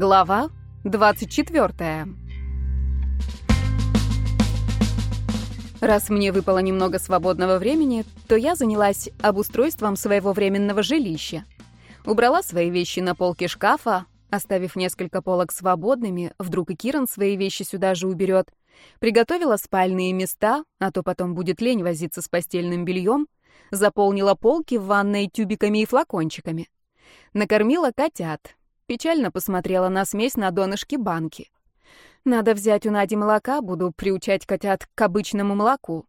Глава 24. Раз мне выпало немного свободного времени, то я занялась обустройством своего временного жилища. Убрала свои вещи на полке шкафа, оставив несколько полок свободными, вдруг и Киран свои вещи сюда же уберет. Приготовила спальные места, а то потом будет лень возиться с постельным бельем. Заполнила полки в ванной тюбиками и флакончиками. Накормила котят, Печально посмотрела на смесь на донышке банки. Надо взять у Нади молока, буду приучать котят к обычному молоку.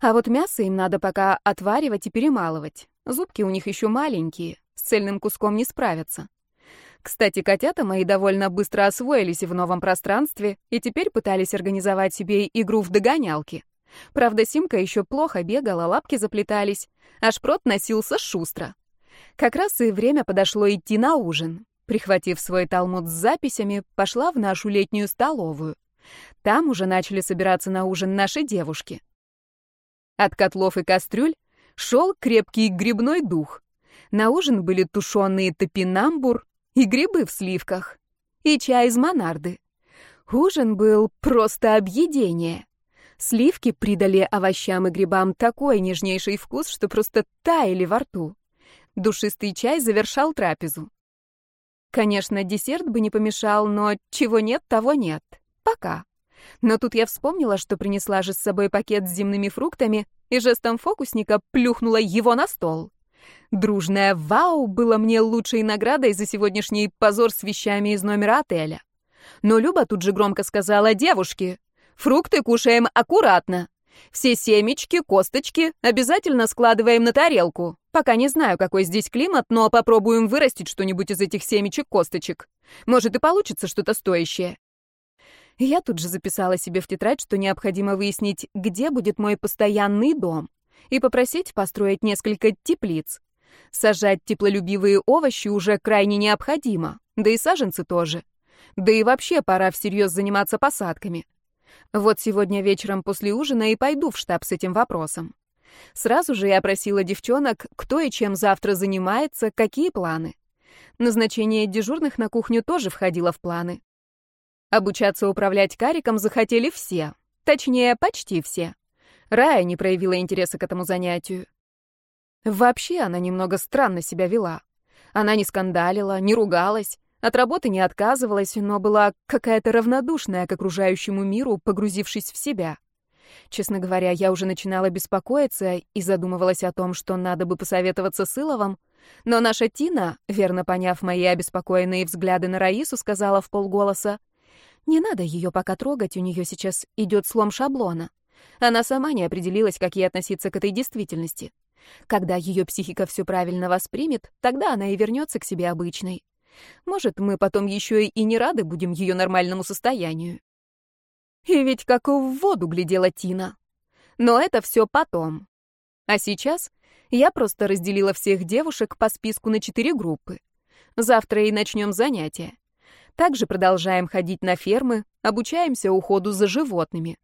А вот мясо им надо пока отваривать и перемалывать. Зубки у них еще маленькие, с цельным куском не справятся. Кстати, котята мои довольно быстро освоились в новом пространстве и теперь пытались организовать себе игру в догонялки. Правда, Симка еще плохо бегала, лапки заплетались, а шпрот носился шустро. Как раз и время подошло идти на ужин. Прихватив свой талмуд с записями, пошла в нашу летнюю столовую. Там уже начали собираться на ужин наши девушки. От котлов и кастрюль шел крепкий грибной дух. На ужин были тушеные топинамбур и грибы в сливках, и чай из монарды. Ужин был просто объедение. Сливки придали овощам и грибам такой нежнейший вкус, что просто таяли во рту. Душистый чай завершал трапезу. Конечно, десерт бы не помешал, но чего нет, того нет. Пока. Но тут я вспомнила, что принесла же с собой пакет с земными фруктами и жестом фокусника плюхнула его на стол. Дружное «Вау» было мне лучшей наградой за сегодняшний позор с вещами из номера отеля. Но Люба тут же громко сказала «Девушки, фрукты кушаем аккуратно. Все семечки, косточки обязательно складываем на тарелку. Пока не знаю, какой здесь климат, но попробуем вырастить что-нибудь из этих семечек-косточек. Может, и получится что-то стоящее. Я тут же записала себе в тетрадь, что необходимо выяснить, где будет мой постоянный дом, и попросить построить несколько теплиц. Сажать теплолюбивые овощи уже крайне необходимо, да и саженцы тоже. Да и вообще пора всерьез заниматься посадками. Вот сегодня вечером после ужина и пойду в штаб с этим вопросом. Сразу же я опросила девчонок, кто и чем завтра занимается, какие планы. Назначение дежурных на кухню тоже входило в планы. Обучаться управлять кариком захотели все. Точнее, почти все. Рая не проявила интереса к этому занятию. Вообще она немного странно себя вела. Она не скандалила, не ругалась, от работы не отказывалась, но была какая-то равнодушная к окружающему миру, погрузившись в себя. Честно говоря, я уже начинала беспокоиться и задумывалась о том, что надо бы посоветоваться с Иловым, но наша Тина, верно поняв мои обеспокоенные взгляды на Раису, сказала в полголоса, «Не надо ее пока трогать, у нее сейчас идет слом шаблона. Она сама не определилась, как ей относиться к этой действительности. Когда ее психика все правильно воспримет, тогда она и вернется к себе обычной. Может, мы потом еще и не рады будем ее нормальному состоянию. И ведь как в воду глядела Тина. Но это все потом. А сейчас я просто разделила всех девушек по списку на четыре группы. Завтра и начнем занятия. Также продолжаем ходить на фермы, обучаемся уходу за животными.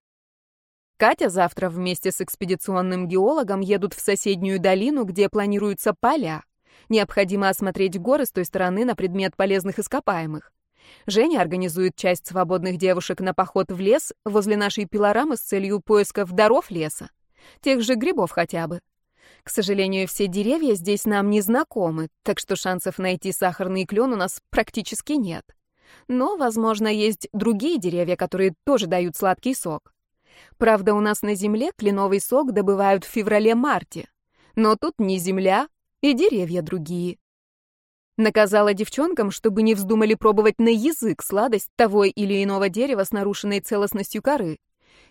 Катя завтра вместе с экспедиционным геологом едут в соседнюю долину, где планируются поля. Необходимо осмотреть горы с той стороны на предмет полезных ископаемых. Женя организует часть свободных девушек на поход в лес возле нашей пилорамы с целью поисков даров леса. Тех же грибов хотя бы. К сожалению, все деревья здесь нам не знакомы, так что шансов найти сахарный клен у нас практически нет. Но, возможно, есть другие деревья, которые тоже дают сладкий сок. Правда, у нас на земле кленовый сок добывают в феврале-марте. Но тут не земля, и деревья другие. Наказала девчонкам, чтобы не вздумали пробовать на язык сладость того или иного дерева с нарушенной целостностью коры.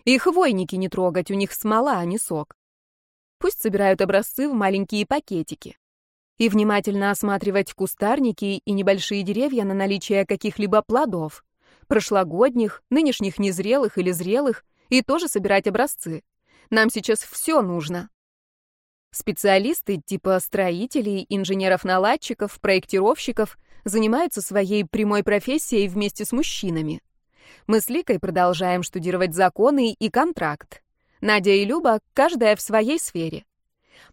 И хвойники не трогать, у них смола, а не сок. Пусть собирают образцы в маленькие пакетики. И внимательно осматривать кустарники и небольшие деревья на наличие каких-либо плодов. Прошлогодних, нынешних незрелых или зрелых, и тоже собирать образцы. Нам сейчас все нужно. Специалисты типа строителей, инженеров-наладчиков, проектировщиков занимаются своей прямой профессией вместе с мужчинами. Мы с Ликой продолжаем штудировать законы и контракт. Надя и Люба, каждая в своей сфере.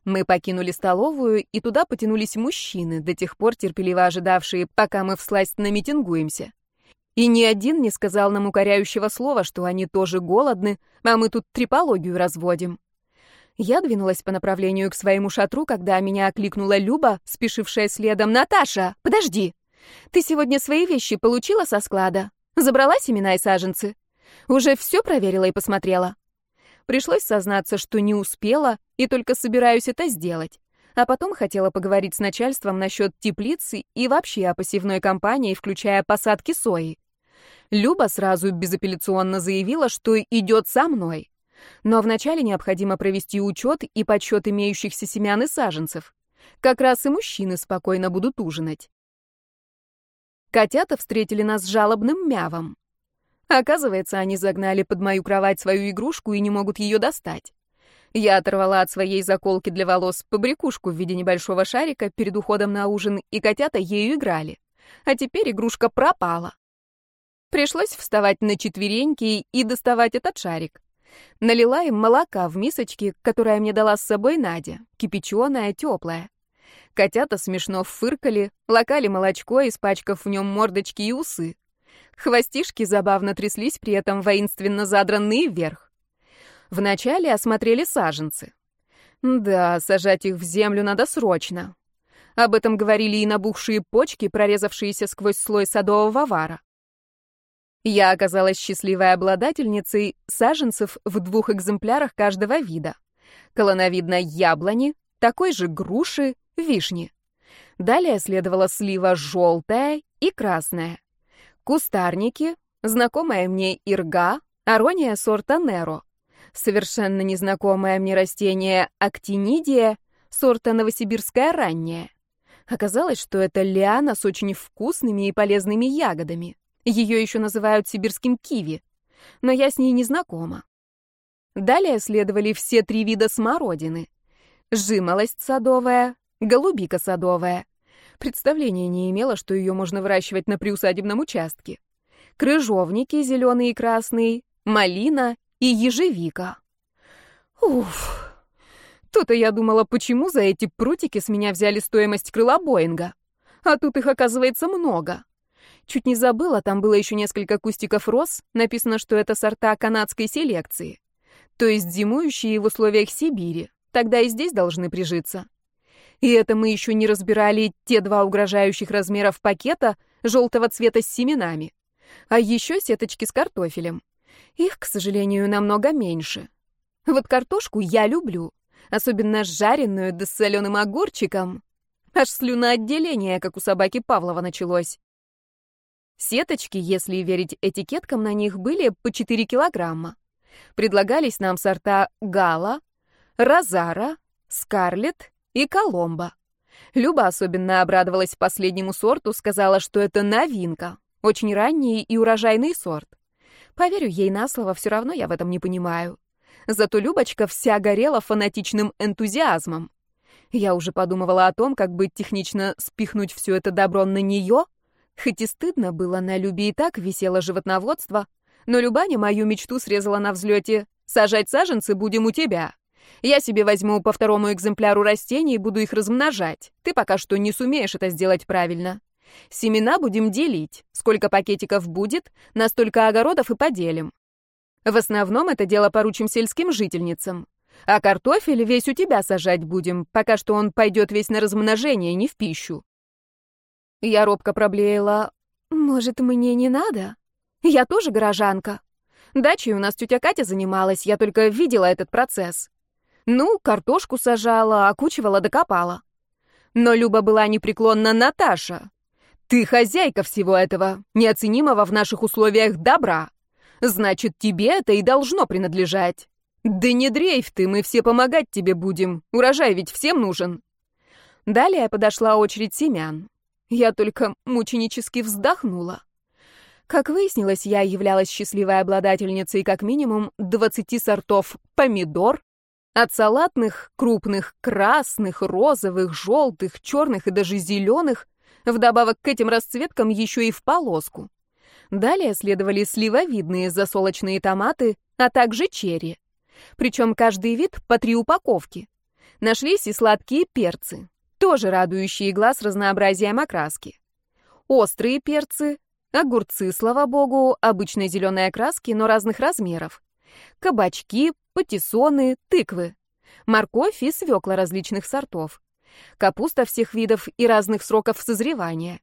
Мы покинули столовую, и туда потянулись мужчины, до тех пор терпеливо ожидавшие, пока мы всласть намитингуемся. И ни один не сказал нам укоряющего слова, что они тоже голодны, а мы тут трипологию разводим. Я двинулась по направлению к своему шатру, когда меня окликнула Люба, спешившая следом. «Наташа, подожди! Ты сегодня свои вещи получила со склада? Забрала семена и саженцы? Уже все проверила и посмотрела?» Пришлось сознаться, что не успела и только собираюсь это сделать. А потом хотела поговорить с начальством насчет теплицы и вообще о посевной кампании, включая посадки сои. Люба сразу безапелляционно заявила, что идет со мной. Но вначале необходимо провести учет и подсчет имеющихся семян и саженцев. Как раз и мужчины спокойно будут ужинать. Котята встретили нас жалобным мявом. Оказывается, они загнали под мою кровать свою игрушку и не могут ее достать. Я оторвала от своей заколки для волос побрякушку в виде небольшого шарика перед уходом на ужин, и котята ею играли. А теперь игрушка пропала. Пришлось вставать на четвереньки и доставать этот шарик. Налила им молока в мисочке, которая мне дала с собой Надя, кипяченая, теплая. Котята смешно фыркали, лакали молочко, испачкав в нем мордочки и усы. Хвостишки забавно тряслись, при этом воинственно задранные вверх. Вначале осмотрели саженцы. Да, сажать их в землю надо срочно. Об этом говорили и набухшие почки, прорезавшиеся сквозь слой садового вара. Я оказалась счастливой обладательницей саженцев в двух экземплярах каждого вида. Колоновидной яблони, такой же груши, вишни. Далее следовала слива желтая и красная. Кустарники, знакомая мне ирга, арония сорта Неро. Совершенно незнакомое мне растение актинидия, сорта новосибирская ранняя. Оказалось, что это лиана с очень вкусными и полезными ягодами. Ее еще называют сибирским киви, но я с ней не знакома. Далее следовали все три вида смородины. Жимолость садовая, голубика садовая. Представления не имела, что ее можно выращивать на приусадебном участке. Крыжовники зеленый и красный, малина и ежевика. Уф. То-то я думала, почему за эти прутики с меня взяли стоимость крыла Боинга. А тут их оказывается много. Чуть не забыла, там было еще несколько кустиков роз, написано, что это сорта канадской селекции. То есть зимующие в условиях Сибири. Тогда и здесь должны прижиться. И это мы еще не разбирали те два угрожающих размеров пакета желтого цвета с семенами. А еще сеточки с картофелем. Их, к сожалению, намного меньше. Вот картошку я люблю. Особенно жареную да с соленым огурчиком. Аж слюноотделение, как у собаки Павлова, началось. Сеточки, если верить этикеткам на них, были по 4 килограмма. Предлагались нам сорта Гала, Розара, Скарлетт и Коломба. Люба особенно обрадовалась последнему сорту, сказала, что это новинка, очень ранний и урожайный сорт. Поверю ей на слово, все равно я в этом не понимаю. Зато Любочка вся горела фанатичным энтузиазмом. Я уже подумывала о том, как бы технично спихнуть все это добро на нее — Хоть и стыдно было, на Любе и так висело животноводство, но Любаня мою мечту срезала на взлете. «Сажать саженцы будем у тебя. Я себе возьму по второму экземпляру растений и буду их размножать. Ты пока что не сумеешь это сделать правильно. Семена будем делить. Сколько пакетиков будет, настолько огородов и поделим. В основном это дело поручим сельским жительницам. А картофель весь у тебя сажать будем, пока что он пойдет весь на размножение, не в пищу. Я робко проблеяла. «Может, мне не надо? Я тоже горожанка. Дачей у нас тетя Катя занималась, я только видела этот процесс. Ну, картошку сажала, окучивала, докопала. Но Люба была непреклонна Наташа. Ты хозяйка всего этого, неоценимого в наших условиях добра. Значит, тебе это и должно принадлежать. Да не дрейф ты, мы все помогать тебе будем. Урожай ведь всем нужен. Далее подошла очередь семян. Я только мученически вздохнула. Как выяснилось, я являлась счастливой обладательницей как минимум 20 сортов помидор, от салатных, крупных, красных, розовых, желтых, черных и даже зеленых, вдобавок к этим расцветкам еще и в полоску. Далее следовали сливовидные засолочные томаты, а также черри. Причем каждый вид по три упаковки. Нашлись и сладкие перцы тоже радующие глаз разнообразием окраски. Острые перцы, Огурцы, слава богу, обычной зеленой окраски, но разных размеров. Кабачки, патиссоны, тыквы. Морковь и свекла различных сортов. Капуста всех видов и разных сроков созревания.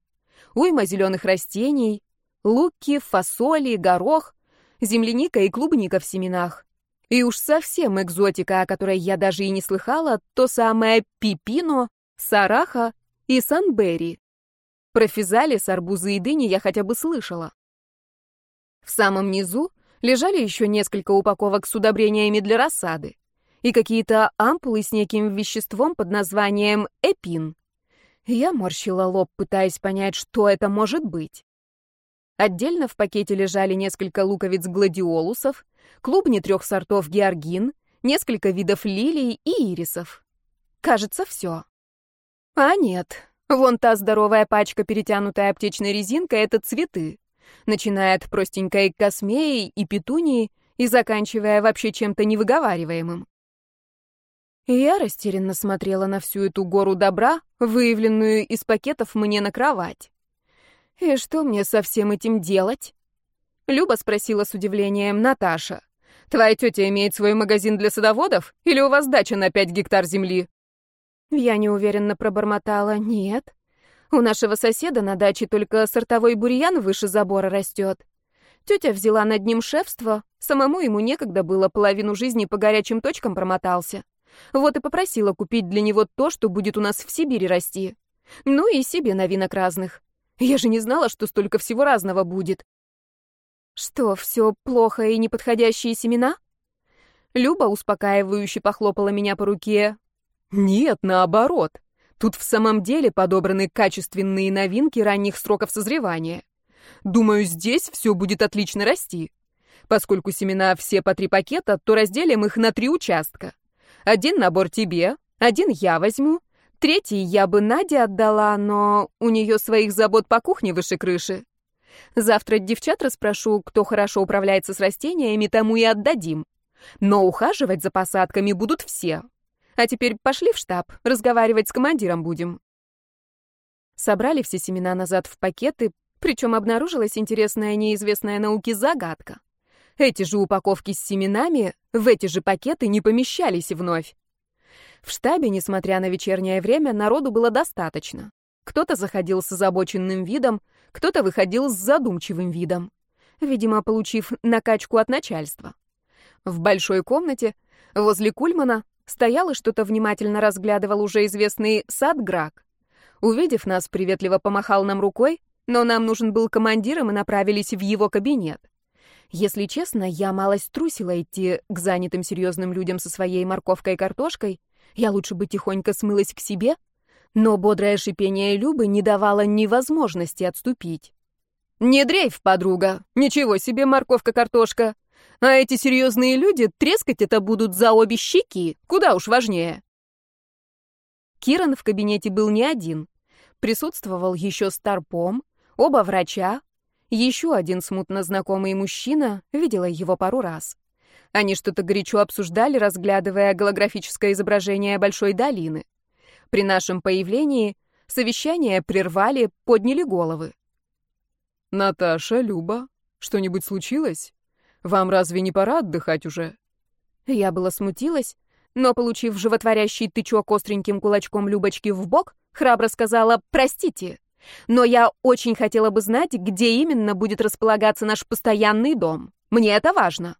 Уйма зеленых растений, луки, фасоли, горох, земляника и клубника в семенах. И уж совсем экзотика, о которой я даже и не слыхала, то самое пипино, сараха и санберри. Про физалис, арбузы и дыни я хотя бы слышала. В самом низу лежали еще несколько упаковок с удобрениями для рассады и какие-то ампулы с неким веществом под названием эпин. Я морщила лоб, пытаясь понять, что это может быть. Отдельно в пакете лежали несколько луковиц гладиолусов, клубни трех сортов георгин, несколько видов лилий и ирисов. Кажется, все. А нет, вон та здоровая пачка, перетянутая аптечной резинкой, это цветы. Начиная от простенькой космеи и петунии и заканчивая вообще чем-то невыговариваемым. Я растерянно смотрела на всю эту гору добра, выявленную из пакетов мне на кровать. «И что мне со всем этим делать?» Люба спросила с удивлением Наташа. «Твоя тетя имеет свой магазин для садоводов? Или у вас дача на пять гектар земли?» Я неуверенно пробормотала «нет». У нашего соседа на даче только сортовой бурьян выше забора растет. Тетя взяла над ним шефство, самому ему некогда было, половину жизни по горячим точкам промотался. Вот и попросила купить для него то, что будет у нас в Сибири расти. Ну и себе новинок разных. Я же не знала, что столько всего разного будет. Что, все плохо и неподходящие семена? Люба успокаивающе похлопала меня по руке. Нет, наоборот. Тут в самом деле подобраны качественные новинки ранних сроков созревания. Думаю, здесь все будет отлично расти. Поскольку семена все по три пакета, то разделим их на три участка. Один набор тебе, один я возьму, Третий я бы Наде отдала, но у нее своих забот по кухне выше крыши. Завтра девчат расспрошу, кто хорошо управляется с растениями, тому и отдадим. Но ухаживать за посадками будут все. А теперь пошли в штаб, разговаривать с командиром будем. Собрали все семена назад в пакеты, причем обнаружилась интересная неизвестная науке загадка. Эти же упаковки с семенами в эти же пакеты не помещались вновь. В штабе, несмотря на вечернее время, народу было достаточно. Кто-то заходил с озабоченным видом, кто-то выходил с задумчивым видом, видимо, получив накачку от начальства. В большой комнате возле Кульмана стоял и что-то внимательно разглядывал уже известный сад Грак. Увидев нас, приветливо помахал нам рукой, но нам нужен был командир, и мы направились в его кабинет. Если честно, я малость трусила идти к занятым серьезным людям со своей морковкой и картошкой, я лучше бы тихонько смылась к себе, но бодрое шипение Любы не давало ни возможности отступить. «Не дрейф, подруга! Ничего себе морковка-картошка! А эти серьезные люди трескать это будут за обе щеки, куда уж важнее!» Киран в кабинете был не один. Присутствовал еще старпом, оба врача, еще один смутно знакомый мужчина, видела его пару раз. Они что-то горячо обсуждали, разглядывая голографическое изображение большой долины. При нашем появлении совещание прервали, подняли головы. «Наташа, Люба, что-нибудь случилось? Вам разве не пора отдыхать уже?» Я была смутилась, но, получив животворящий тычок остреньким кулачком Любочки в бок, храбро сказала «Простите, но я очень хотела бы знать, где именно будет располагаться наш постоянный дом. Мне это важно»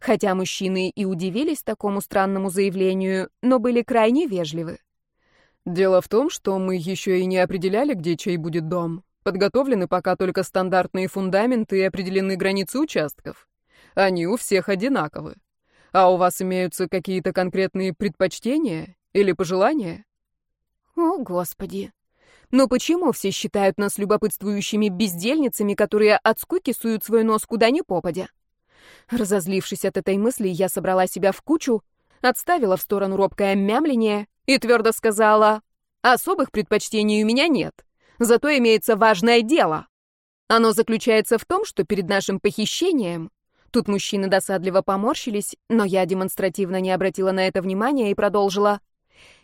хотя мужчины и удивились такому странному заявлению, но были крайне вежливы. «Дело в том, что мы еще и не определяли, где чей будет дом. Подготовлены пока только стандартные фундаменты и определены границы участков. Они у всех одинаковы. А у вас имеются какие-то конкретные предпочтения или пожелания?» «О, Господи!» Но почему все считают нас любопытствующими бездельницами, которые от скуки суют свой нос куда ни попадя? Разозлившись от этой мысли, я собрала себя в кучу, отставила в сторону робкое мямление и твердо сказала, «Особых предпочтений у меня нет, зато имеется важное дело. Оно заключается в том, что перед нашим похищением...» Тут мужчины досадливо поморщились, но я демонстративно не обратила на это внимания и продолжила.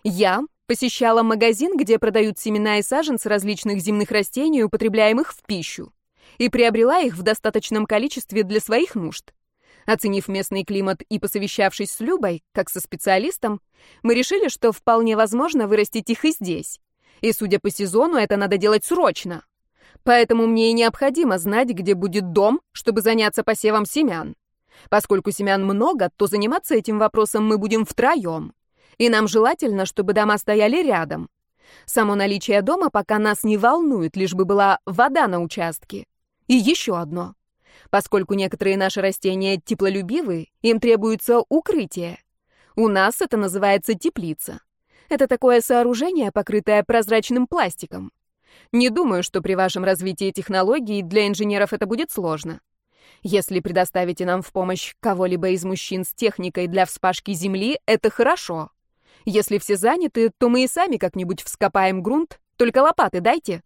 «Я посещала магазин, где продают семена и саженцы различных земных растений, употребляемых в пищу. и приобрела их в достаточном количестве для своих нужд. Оценив местный климат и посовещавшись с Любой, как со специалистом, мы решили, что вполне возможно вырастить их и здесь. И, судя по сезону, это надо делать срочно. Поэтому мне и необходимо знать, где будет дом, чтобы заняться посевом семян. Поскольку семян много, то заниматься этим вопросом мы будем втроем. И нам желательно, чтобы дома стояли рядом. Само наличие дома пока нас не волнует, лишь бы была вода на участке. И еще одно. Поскольку некоторые наши растения теплолюбивы, им требуется укрытие. У нас это называется теплица. Это такое сооружение, покрытое прозрачным пластиком. Не думаю, что при вашем развитии технологий для инженеров это будет сложно. Если предоставите нам в помощь кого-либо из мужчин с техникой для вспашки земли, это хорошо. Если все заняты, то мы и сами как-нибудь вскопаем грунт, только лопаты дайте.